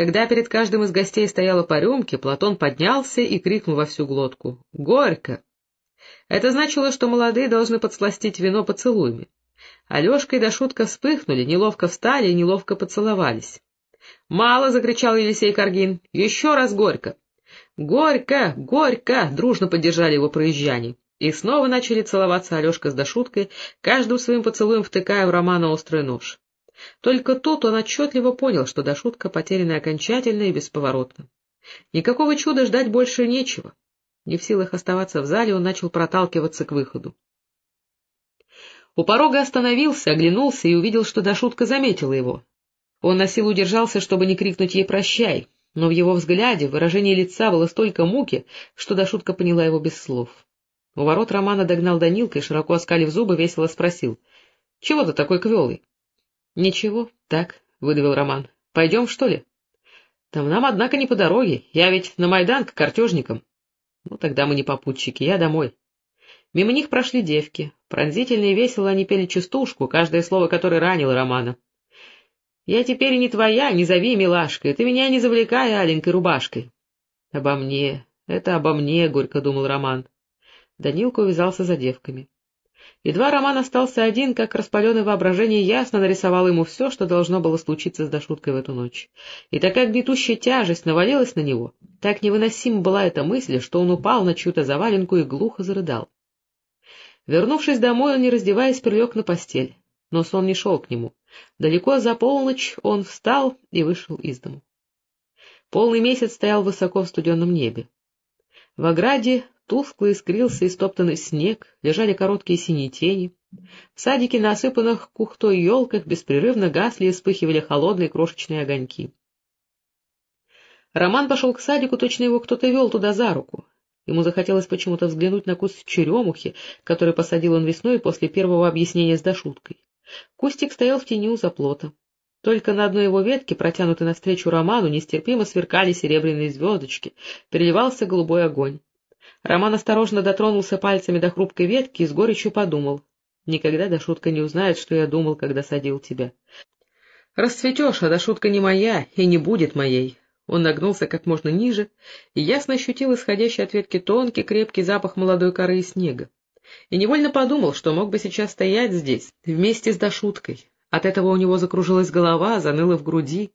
Когда перед каждым из гостей стояла по рюмке, Платон поднялся и крикнул во всю глотку «Горько!». Это значило, что молодые должны подсластить вино поцелуями. Алешка и Дашутка вспыхнули, неловко встали и неловко поцеловались. «Мало!» — закричал Елисей Каргин. «Еще раз горько!» «Горько! Горько!» — дружно поддержали его проезжане. И снова начали целоваться Алешка с Дашуткой, каждым своим поцелуем втыкая в Романа острый нож. Только тут он отчетливо понял, что Дашутка потеряна окончательно и бесповоротно. Никакого чуда ждать больше нечего. Не в силах оставаться в зале, он начал проталкиваться к выходу. У порога остановился, оглянулся и увидел, что Дашутка заметила его. Он на силу удержался, чтобы не крикнуть ей «прощай», но в его взгляде, в выражении лица было столько муки, что Дашутка поняла его без слов. У ворот Романа догнал Данилка и, широко оскалив зубы, весело спросил. — Чего ты такой квелый? — Ничего, так, — выдавил Роман. — Пойдем, что ли? — Там нам, однако, не по дороге. Я ведь на Майдан к картежникам. — Ну, тогда мы не попутчики, я домой. Мимо них прошли девки. Пронзительно и весело они пели частушку, каждое слово которой ранило Романа. — Я теперь не твоя, не зови милашкой, ты меня не завлекай аленькой рубашкой. — Обо мне, это обо мне, — горько думал Роман. Данилка увязался за девками. Едва Роман остался один, как распаленное воображение ясно нарисовало ему все, что должно было случиться с Дашуткой в эту ночь. И такая гнетущая тяжесть навалилась на него, так невыносима была эта мысль, что он упал на чью-то заваленку и глухо зарыдал. Вернувшись домой, он, не раздеваясь, прилег на постель, но сон не шел к нему. Далеко за полночь он встал и вышел из дому. Полный месяц стоял высоко в студенном небе. В ограде Тускло искрился истоптанный снег, лежали короткие синие тени. В садике на осыпанных кухтой елках беспрерывно гасли и вспыхивали холодные крошечные огоньки. Роман пошел к садику, точно его кто-то вел туда за руку. Ему захотелось почему-то взглянуть на куст черемухи, который посадил он весной после первого объяснения с Дашуткой. Кустик стоял в тени у заплота. Только на одной его ветке, протянутой навстречу Роману, нестерпимо сверкали серебряные звездочки, переливался голубой огонь. Роман осторожно дотронулся пальцами до хрупкой ветки и с горечью подумал. Никогда Дашутка не узнает, что я думал, когда садил тебя. Расцветешь, а Дашутка не моя и не будет моей. Он нагнулся как можно ниже и ясно ощутил исходящий от ветки тонкий, крепкий запах молодой коры и снега. И невольно подумал, что мог бы сейчас стоять здесь, вместе с Дашуткой. От этого у него закружилась голова, заныла в груди.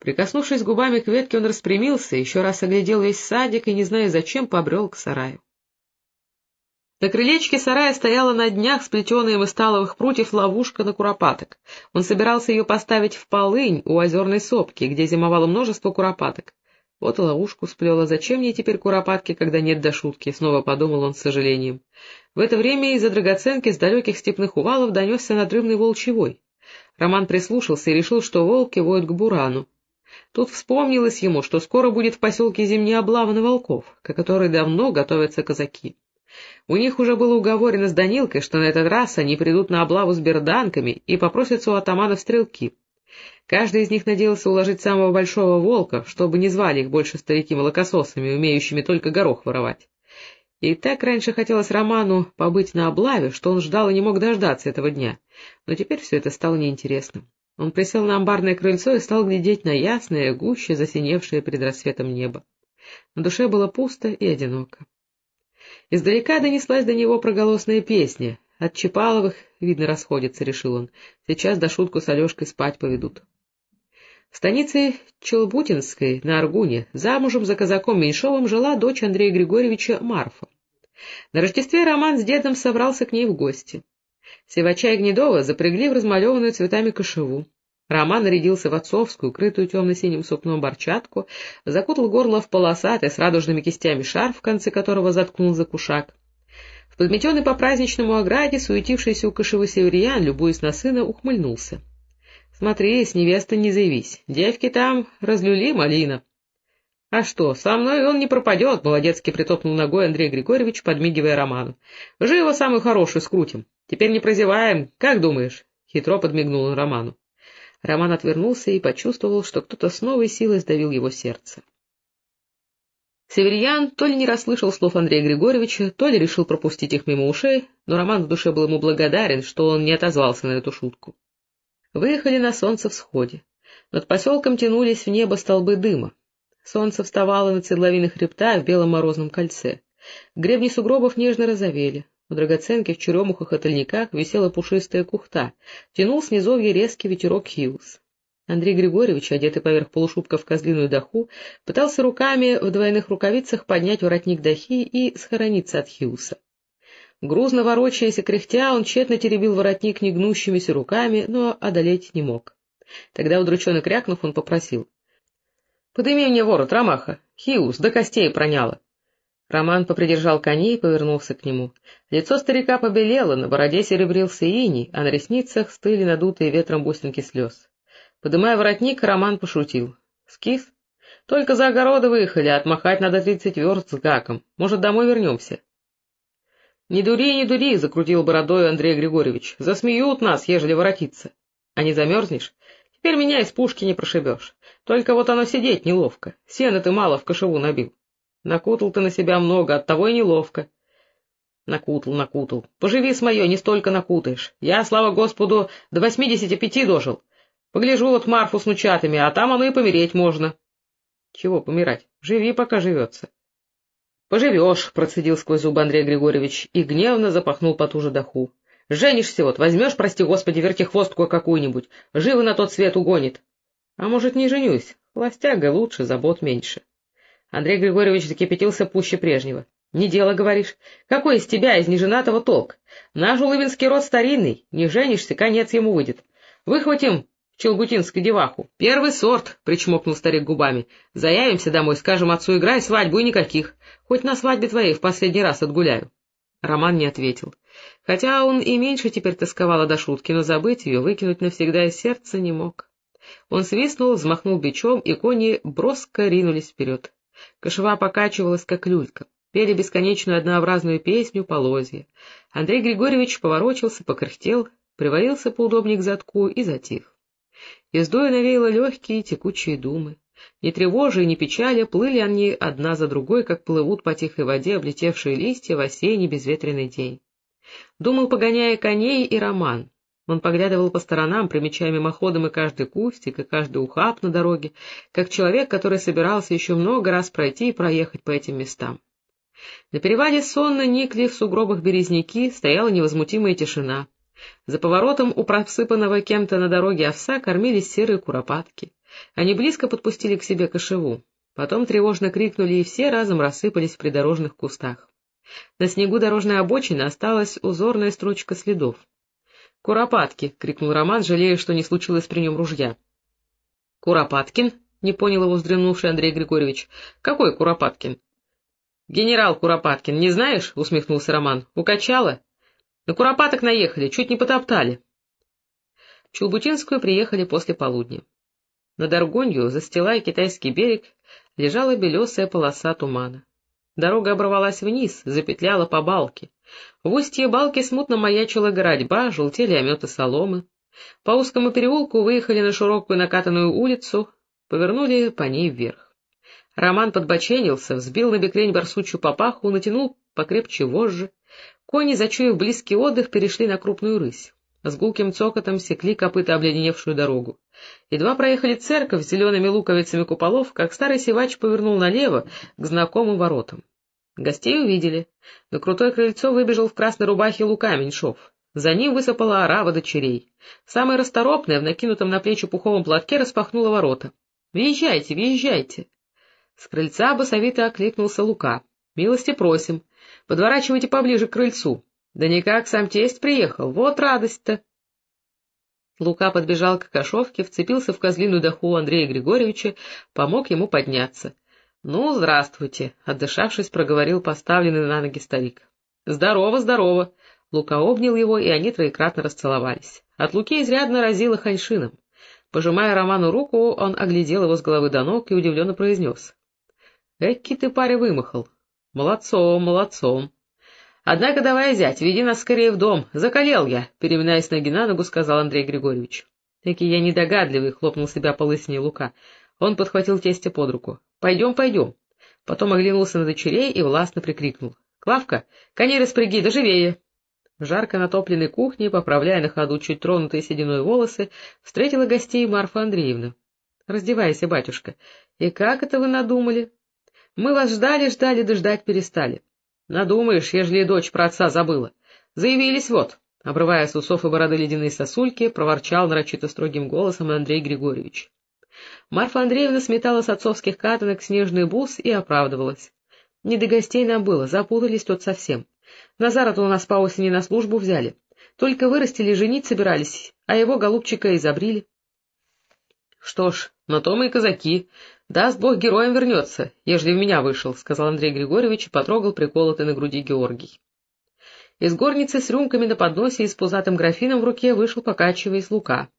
Прикоснувшись губами к ветке, он распрямился, еще раз оглядел весь садик и, не зная зачем, побрел к сараю. На крылечке сарая стояла на днях сплетенная из сталовых прутьев ловушка на куропаток. Он собирался ее поставить в полынь у озерной сопки, где зимовало множество куропаток. Вот и ловушку сплела. Зачем мне теперь куропатки, когда нет до шутки? Снова подумал он с сожалением. В это время из-за драгоценки с далеких степных увалов донесся надрывный волчий вой. Роман прислушался и решил, что волки воют к бурану. Тут вспомнилось ему, что скоро будет в поселке зимняя облава на волков, к которой давно готовятся казаки. У них уже было уговорено с Данилкой, что на этот раз они придут на облаву с берданками и попросятся у атаманов стрелки. Каждый из них надеялся уложить самого большого волка, чтобы не звали их больше старики-молокососами, умеющими только горох воровать. И так раньше хотелось Роману побыть на облаве, что он ждал и не мог дождаться этого дня, но теперь все это стало неинтересным. Он присел на амбарное крыльцо и стал глядеть на ясное, гуще засиневшее перед рассветом небо. На душе было пусто и одиноко. Издалека донеслась до него проголосная песня. От Чапаловых, видно, расходится, — решил он. Сейчас до шутку с Алешкой спать поведут. В станице Челбутинской, на Аргуне, замужем за казаком Меньшовым жила дочь Андрея Григорьевича Марфа. На Рождестве Роман с дедом собрался к ней в гости. Севача и Гнедова запрягли в размалеванную цветами кошеву. Роман нарядился в отцовскую, крытую темно-синим сукном борчатку, закутал горло в полосатый с радужными кистями шарф, в конце которого заткнул за кушак. В подметенный по праздничному ограде, суетившийся у кошевы северьян, любуясь на сына, ухмыльнулся. — Смотри, с невестой не заявись, девки там разлюли малина. — А что, со мной он не пропадет, — молодецки притопнул ногой Андрей Григорьевич, подмигивая Роману. — Живо самую хорошую скрутим. Теперь не прозеваем, как думаешь? — хитро подмигнул он Роману. Роман отвернулся и почувствовал, что кто-то с новой силой сдавил его сердце. Северьян то ли не расслышал слов Андрея Григорьевича, то ли решил пропустить их мимо ушей, но Роман в душе был ему благодарен, что он не отозвался на эту шутку. Выехали на солнце всходе. Над поселком тянулись в небо столбы дыма. Солнце вставало над седловиной хребта в белом морозном кольце. Гребни сугробов нежно розовели. В черемухах и тальниках висела пушистая кухта. Тянул с низовья резкий ветерок Хьюз. Андрей Григорьевич, одетый поверх полушубка в козлиную даху, пытался руками в двойных рукавицах поднять воротник дахи и схорониться от Хьюса. Грузно ворочаясь и кряхтя, он тщетно теребил воротник негнущимися руками, но одолеть не мог. Тогда, удрученно крякнув, он попросил. — Подыми мне ворот, Ромаха. Хиус, до костей проняло. Роман попридержал коней и повернулся к нему. Лицо старика побелело, на бороде серебрился иней, а на ресницах стыли надутые ветром бусинки слез. Подымая воротник, Роман пошутил. — Скис? Только за огороды выехали, отмахать надо тридцать верст с гаком. Может, домой вернемся? — Не дури, не дури, — закрутил бородой Андрей Григорьевич. — Засмеют нас, ежели воротиться. А не замерзнешь? Теперь меня из пушки не прошибешь. Только вот оно сидеть неловко. Сена ты мало в кошеву набил. Накутал ты на себя много, оттого и неловко. Накутал, накутал. Поживи с моей, не столько накутаешь. Я, слава Господу, до восьмидесяти пяти дожил. Погляжу вот Марфу с нучатами, а там оно и помереть можно. Чего помирать? Живи, пока живется. — Поживешь, — процедил сквозь зубы Андрей Григорьевич и гневно запахнул потуже доху. — Женишься вот, возьмешь, прости господи, вертихвостку какую-нибудь, живо на тот свет угонит. А может, не женюсь, холостяга лучше, забот меньше. Андрей Григорьевич закипятился пуще прежнего. — Не дело, говоришь. Какой из тебя, из неженатого, толк? Наш улыбинский род старинный, не женишься, конец ему выйдет. Выхватим Челгутинской деваху. Первый сорт, — причмокнул старик губами. — Заявимся домой, скажем отцу, играй, свадьбу и никаких. Хоть на свадьбе твоей в последний раз отгуляю. Роман не ответил. Хотя он и меньше теперь тосковал до шутки, но забыть ее, выкинуть навсегда из сердца не мог. Он свистнул, взмахнул бичом, и кони броско ринулись вперед. Кошева покачивалась, как люлька. Пели бесконечную однообразную песню полозья. Андрей Григорьевич поворочился, покряхтел, привалился поудобнее к задку и затих. Ездой навеяло легкие текучие думы. Ни тревожи, ни печали плыли они одна за другой, как плывут по тихой воде облетевшие листья в осенний безветренный день. Думал, погоняя коней, и роман. Он поглядывал по сторонам, примечая мимоходом и каждый кустик, и каждый ухаб на дороге, как человек, который собирался еще много раз пройти и проехать по этим местам. На перевале сонно никли в сугробах березняки, стояла невозмутимая тишина. За поворотом у просыпанного кем-то на дороге овса кормились серые куропатки. Они близко подпустили к себе кошеву. Потом тревожно крикнули, и все разом рассыпались в придорожных кустах. На снегу дорожной обочины осталась узорная строчка следов. — Куропатки! — крикнул Роман, жалея, что не случилось при нем ружья. — Куропаткин? — не понял его вздремнувший Андрей Григорьевич. — Какой Куропаткин? — Генерал Куропаткин, не знаешь? — усмехнулся Роман. — Укачало? — На Куропаток наехали, чуть не потоптали. В Челбутинскую приехали после полудня. Над Аргонью, застилая китайский берег, лежала белесая полоса тумана. Дорога оборвалась вниз, запетляла по балке. В устье балки смутно маячила городьба, желтели ометы соломы. По узкому переулку выехали на широкую накатанную улицу, повернули по ней вверх. Роман подбоченился, взбил на бекрень барсучью папаху, натянул покрепче вожжи. Кони, зачуяв близкий отдых, перешли на крупную рысь. С гулким цокотом секли копыта обледеневшую дорогу. Едва проехали церковь с зелеными луковицами куполов, как старый сивач повернул налево к знакомым воротам. Гостей увидели. На крутое крыльцо выбежал в красной рубахе Лука Меньшов. За ним высыпала орава дочерей. Самая расторопная, в накинутом на плечи пуховом платке, распахнула ворота. — Въезжайте, въезжайте! С крыльца басовито окликнулся Лука. — Милости просим. Подворачивайте поближе к крыльцу. Да никак, сам тесть приехал. Вот радость-то! Лука подбежал к кошовке, вцепился в козлиную доху Андрея Григорьевича, помог ему подняться. — Ну, здравствуйте, — отдышавшись, проговорил поставленный на ноги старик. — Здорово, здорово! Лука обнял его, и они троекратно расцеловались. От Луки изрядно разило ханьшином. Пожимая Роману руку, он оглядел его с головы до ног и удивленно произнес. — Эки ты, паря, вымахал. — Молодцом, молодцом. — Однако давай, зять, веди нас скорее в дом. Закалел я, — переминаясь ноги на ногу, сказал Андрей Григорьевич. — Таки я недогадливый, — хлопнул себя по лысине Лука. Он подхватил тестя под руку. — Пойдем, пойдем. Потом оглянулся на дочерей и властно прикрикнул. — Клавка, коней распряги, да живее! В жарко натопленной кухне, поправляя на ходу чуть тронутые сединой волосы, встретила гостей Марфа Андреевна. Раздевайся, батюшка. И как это вы надумали? Мы вас ждали-ждали, да ждать перестали. Надумаешь, ежели дочь про отца забыла. Заявились вот, — обрывая с усов и бороды ледяные сосульки, проворчал нарочито строгим голосом Андрей Григорьевич. Марфа Андреевна сметала с отцовских катанок снежный бус и оправдывалась. Не до гостей нам было, запутались тут совсем. Назара-то у нас по осени на службу взяли. Только вырастили, женить собирались, а его голубчика изобрили. — Что ж, на то мы и казаки. Даст Бог, героем вернется, ежели в меня вышел, — сказал Андрей Григорьевич и потрогал приколотый на груди Георгий. Из горницы с рюмками на подносе и с пузатым графином в руке вышел, покачиваясь, Лука. —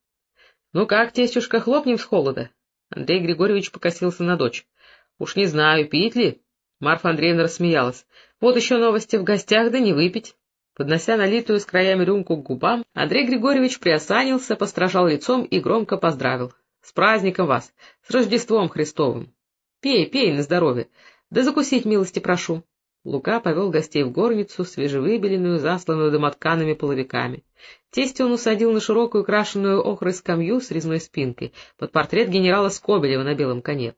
Ну как, тестюшка, хлопнем с холода? Андрей Григорьевич покосился на дочь. — Уж не знаю, пить ли? Марфа Андреевна рассмеялась. — Вот еще новости в гостях, да не выпить. Поднося налитую с краями рюмку к губам, Андрей Григорьевич приосанился, постражал лицом и громко поздравил. — С праздником вас! С Рождеством Христовым! Пей, пей на здоровье! Да закусить милости прошу! Лука повел гостей в горницу, свежевыбеленную, засланную домоткаными половиками. Тестя он усадил на широкую крашеную охрой скамью с резной спинкой, под портрет генерала Скобелева на белом коне.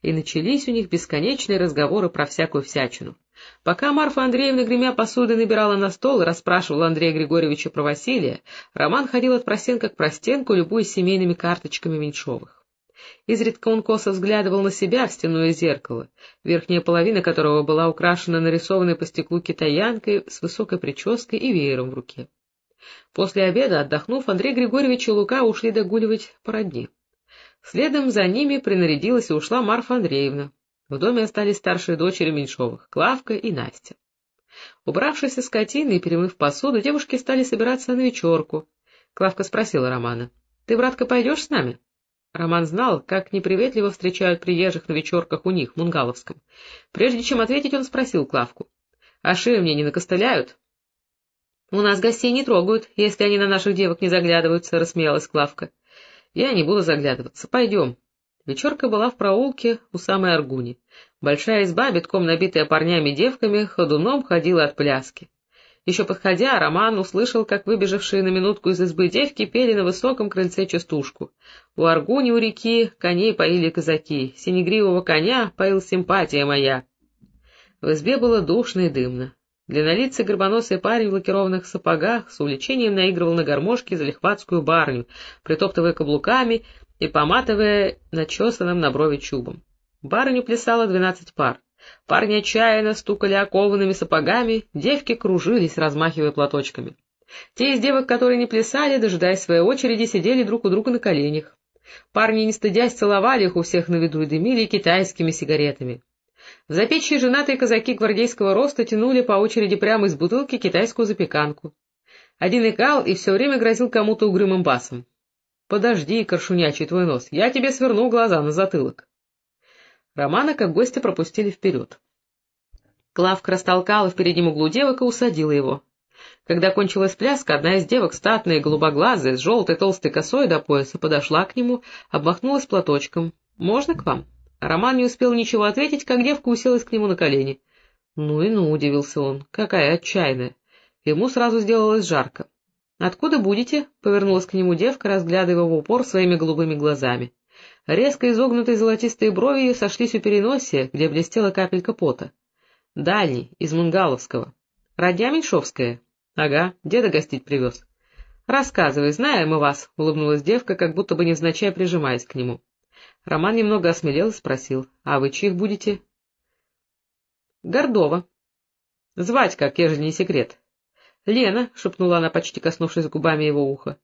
И начались у них бесконечные разговоры про всякую всячину. Пока Марфа Андреевна, гремя посуды, набирала на стол и расспрашивала Андрея Григорьевича про Василия, Роман ходил от простенка к простенку, любуясь семейными карточками Меньшовых. Изредка он косо взглядывал на себя в стенное зеркало, верхняя половина которого была украшена нарисованной по стеклу китаянкой с высокой прической и веером в руке. После обеда, отдохнув, Андрей Григорьевич и Лука ушли догуливать по родне. Следом за ними принарядилась и ушла Марфа Андреевна, в доме остались старшие дочери Меньшовых, Клавка и Настя. Убравшись со скотины и перемыв посуду, девушки стали собираться на вечерку. Клавка спросила Романа, — Ты, братка, пойдешь с нами? Роман знал, как неприветливо встречают приезжих на вечерках у них, в Мунгаловском. Прежде чем ответить, он спросил Клавку, — А шею мне не накостыляют? — У нас гостей не трогают, если они на наших девок не заглядываются, — рассмеялась Клавка. — Я не буду заглядываться. Пойдем. Вечерка была в проулке у самой Аргуни. Большая изба, битком набитая парнями и девками, ходуном ходила от пляски. Еще подходя, Роман услышал, как выбежавшие на минутку из избы девки пели на высоком крыльце частушку. У Аргуни у реки коней поили казаки, синегривого коня поил симпатия моя. В избе было душно и дымно. Длиннолицый горбоносый парень в лакированных сапогах с увлечением наигрывал на гармошке залихватскую барню, притоптывая каблуками и поматывая начесанным на брови чубом. Барыню плясало двенадцать пар. Парни отчаянно стукали окованными сапогами, девки кружились, размахивая платочками. Те из девок, которые не плясали, дожидаясь своей очереди, сидели друг у друга на коленях. Парни, не стыдясь, целовали их у всех на виду и дымили китайскими сигаретами. В запечье женатые казаки гвардейского роста тянули по очереди прямо из бутылки китайскую запеканку. Один икал и все время грозил кому-то угрюмым басом. — Подожди, коршунячий твой нос, я тебе сверну глаза на затылок. Романа как гостя пропустили вперед. Клавка растолкала в переднем углу девок и усадила его. Когда кончилась пляска, одна из девок, статная, голубоглазая, с желтой толстой косой до пояса, подошла к нему, обмахнулась платочком. — Можно к вам? Роман не успел ничего ответить, как девка уселась к нему на колени. Ну и ну, удивился он, какая отчаянная. Ему сразу сделалось жарко. — Откуда будете? — повернулась к нему девка, разглядывая в упор своими голубыми глазами. Резко изогнутые золотистые брови сошлись у переносия, где блестела капелька пота. — Дальний, из Мунгаловского. — Родня Меньшовская? — Ага, деда гостить привез. — Рассказывай, знаем мы вас, — улыбнулась девка, как будто бы невзначай прижимаясь к нему. Роман немного осмелел и спросил, — А вы чьих будете? — Гордова. — Звать как, ежели не секрет. «Лена», — шепнула она, почти коснувшись губами его уха.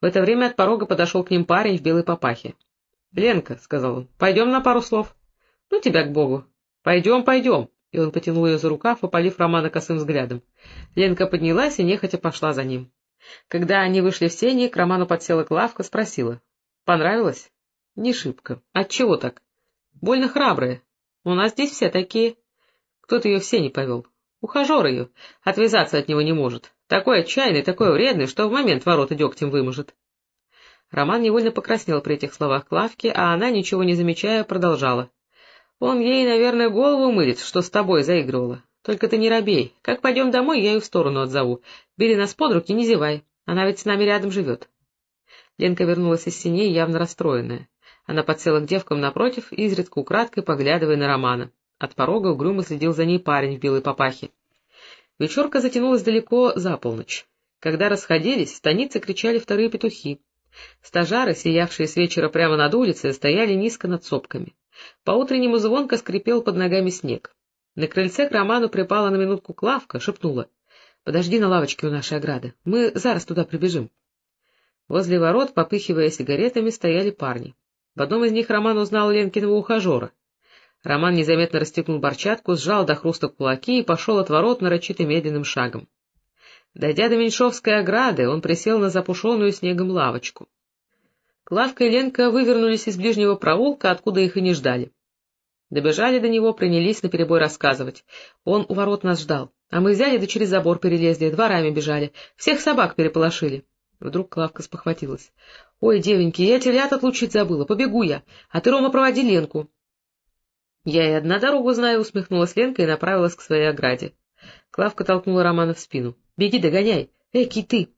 В это время от порога подошел к ним парень в белой папахе. — Ленка, — сказал он, — пойдем на пару слов. — Ну тебя к богу. — Пойдем, пойдем. И он потянул ее за рукав, опалив Романа косым взглядом. Ленка поднялась и нехотя пошла за ним. Когда они вышли в сени, к Роману подсела Клавка, спросила. — Понравилось? — Не шибко. — Отчего так? — Больно храбрая. У нас здесь все такие. Кто-то ее в сени повел. Ухажер ее, отвязаться от него не может. Такой отчаянный, такой вредный, что в момент ворота дегтем выможет. Роман невольно покраснел при этих словах Клавки, а она, ничего не замечая, продолжала. Он ей, наверное, голову мылит, что с тобой заигрывала. Только ты не робей. Как пойдем домой, я ее в сторону отзову. Бери нас под руки, не зевай. Она ведь с нами рядом живет. Ленка вернулась из синей, явно расстроенная. Она подсела к девкам напротив, изредка украдкой поглядывая на Романа. От порога угрюмо следил за ней парень в белой папахе. Вечерка затянулась далеко за полночь. Когда расходились, в станице кричали вторые петухи. Стажары, сиявшие с вечера прямо над улицей, стояли низко над сопками. По-утреннему звонко скрипел под ногами снег. На крыльце к Роману припала на минутку Клавка, шепнула. — Подожди на лавочке у нашей ограды, мы зараз туда прибежим. Возле ворот, попыхивая сигаретами, стояли парни. В одном из них Роман узнал Ленкиного ухажера. Роман незаметно расстегнул борчатку, сжал до хруста кулаки и пошел от ворот нарочито медленным шагом. Дойдя до Меньшовской ограды, он присел на запушенную снегом лавочку. Клавка и Ленка вывернулись из ближнего проулка, откуда их и не ждали. Добежали до него, принялись наперебой рассказывать. Он у ворот нас ждал, а мы взяли да через забор перелезли, дворами бежали, всех собак переполошили. Вдруг Клавка спохватилась. — Ой, девеньки, я телят отлучить забыла, побегу я, а ты, Рома, проводи Ленку. — Я и одна дорогу знаю, — усмехнулась Ленка и направилась к своей ограде. Клавка толкнула Романа в спину. — Беги, догоняй! Эки ты!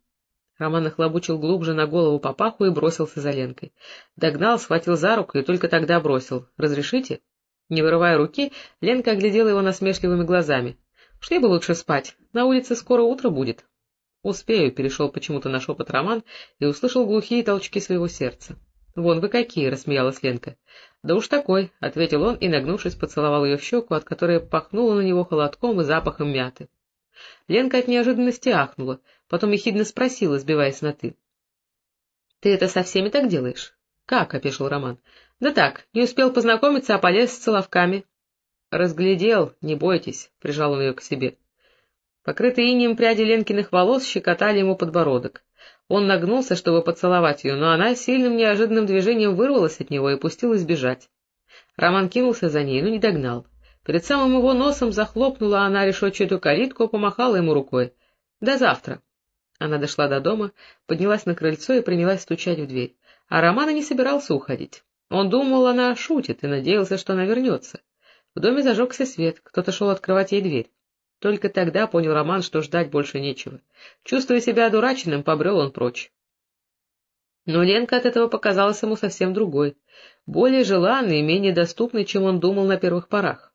Роман нахлобучил глубже на голову папаху и бросился за Ленкой. Догнал, схватил за руку и только тогда бросил. — Разрешите? Не вырывая руки, Ленка оглядела его насмешливыми глазами. — Шли бы лучше спать, на улице скоро утро будет. — Успею, — перешел почему-то на шепот Роман и услышал глухие толчки своего сердца. — Вон вы какие! — рассмеялась Ленка. — Да уж такой, — ответил он и, нагнувшись, поцеловал ее в щеку, от которой пахнуло на него холодком и запахом мяты. Ленка от неожиданности ахнула, потом ехидно спросила, сбиваясь на «ты». — Ты это со всеми так делаешь? — Как? — опешил Роман. — Да так, не успел познакомиться, а полез с целовками. — Разглядел, не бойтесь, — прижал он ее к себе. Покрытые инием пряди Ленкиных волос щекотали ему подбородок. Он нагнулся, чтобы поцеловать ее, но она сильным неожиданным движением вырвалась от него и пустилась бежать. Роман кинулся за ней, но не догнал. Перед самым его носом захлопнула она решетчатую калитку, помахала ему рукой. — До завтра. Она дошла до дома, поднялась на крыльцо и принялась стучать в дверь. А Роман не собирался уходить. Он думал, она шутит, и надеялся, что она вернется. В доме зажегся свет, кто-то шел открывать ей дверь. Только тогда понял Роман, что ждать больше нечего. Чувствуя себя одураченным, побрел он прочь. Но Ленка от этого показалась ему совсем другой, более желанной и менее доступной, чем он думал на первых порах.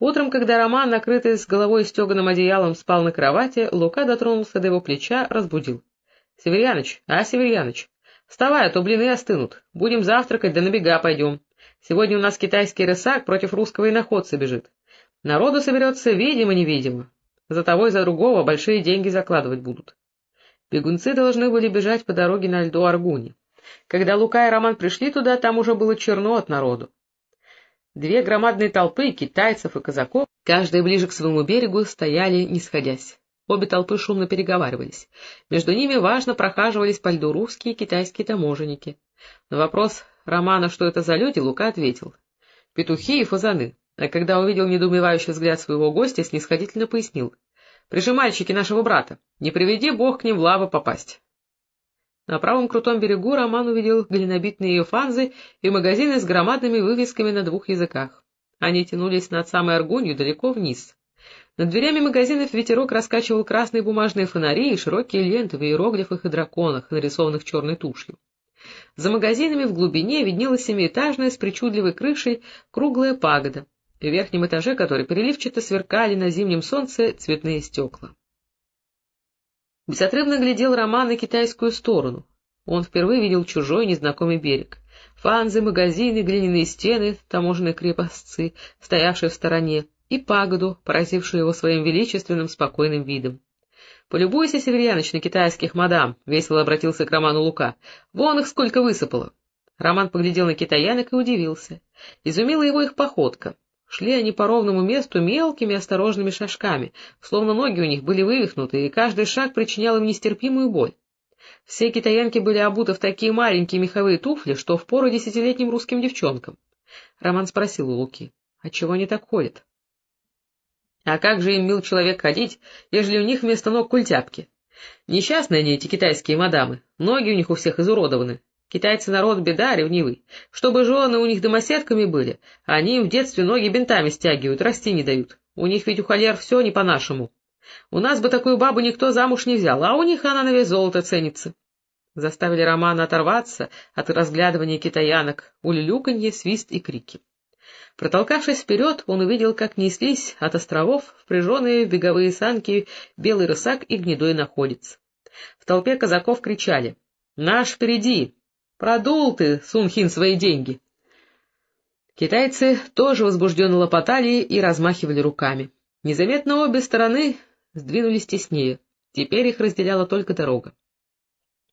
Утром, когда Роман, накрытый с головой стеганым одеялом, спал на кровати, Лука дотронулся до его плеча, разбудил. — Северьяныч, а, Северьяныч, вставай, а то блины остынут. Будем завтракать, да на бега пойдем. Сегодня у нас китайский рысак против русского иноходца бежит. Народу соберется видимо-невидимо. За того и за другого большие деньги закладывать будут. Бегунцы должны были бежать по дороге на льду Аргуни. Когда Лука и Роман пришли туда, там уже было черно от народу. Две громадные толпы китайцев и казаков, каждая ближе к своему берегу, стояли, не сходясь. Обе толпы шумно переговаривались. Между ними важно прохаживались по льду русские и китайские таможенники. На вопрос Романа, что это за люди, Лука ответил. — Петухи и фазаны а когда увидел недоумевающий взгляд своего гостя, снисходительно пояснил. — Прижимальщики нашего брата, не приведи бог к ним в лаву попасть. На правом крутом берегу Роман увидел глинобитные фанзы и магазины с громадными вывесками на двух языках. Они тянулись над самой Аргунью далеко вниз. Над дверями магазинов ветерок раскачивал красные бумажные фонари и широкие ленты в иероглифах и драконах, нарисованных черной тушью. За магазинами в глубине виднелась семиэтажная с причудливой крышей круглая пагода, в верхнем этаже которой переливчато сверкали на зимнем солнце цветные стекла. Безотрывно глядел Роман на китайскую сторону. Он впервые видел чужой незнакомый берег. Фанзы, магазины, глиняные стены, таможенные крепостцы, стоявшие в стороне, и пагоду, поразившую его своим величественным спокойным видом. — Полюбуйся, Северьяныч, на китайских мадам, — весело обратился к Роману Лука. — Вон их сколько высыпало! Роман поглядел на китаянок и удивился. Изумила его их походка. Шли они по ровному месту мелкими осторожными шажками, словно ноги у них были вывихнуты, и каждый шаг причинял им нестерпимую боль. Все китаянки были обуты в такие маленькие меховые туфли, что впору десятилетним русским девчонкам. Роман спросил у Луки, а чего они так ходят? — А как же им, мил человек, ходить, ежели у них вместо ног культяпки? Несчастные они, эти китайские мадамы, ноги у них у всех изуродованы, Китайцы народ беда, ревнивый. Чтобы жены у них домоседками были, они им в детстве ноги бинтами стягивают, расти не дают. У них ведь у холер все не по-нашему. У нас бы такую бабу никто замуж не взял, а у них она на вес золота ценится. заставили Романа оторваться от разглядывания китаянок, улюлюканье, свист и крики. Протолкавшись вперед, он увидел, как неслись от островов впряженные в беговые санки белый рысак и гнедой находец. В толпе казаков кричали «Наш впереди! Продул ты, Сунхин, свои деньги!» Китайцы тоже возбужденно лопотали и размахивали руками. Незаметно обе стороны сдвинулись теснее. Теперь их разделяла только дорога.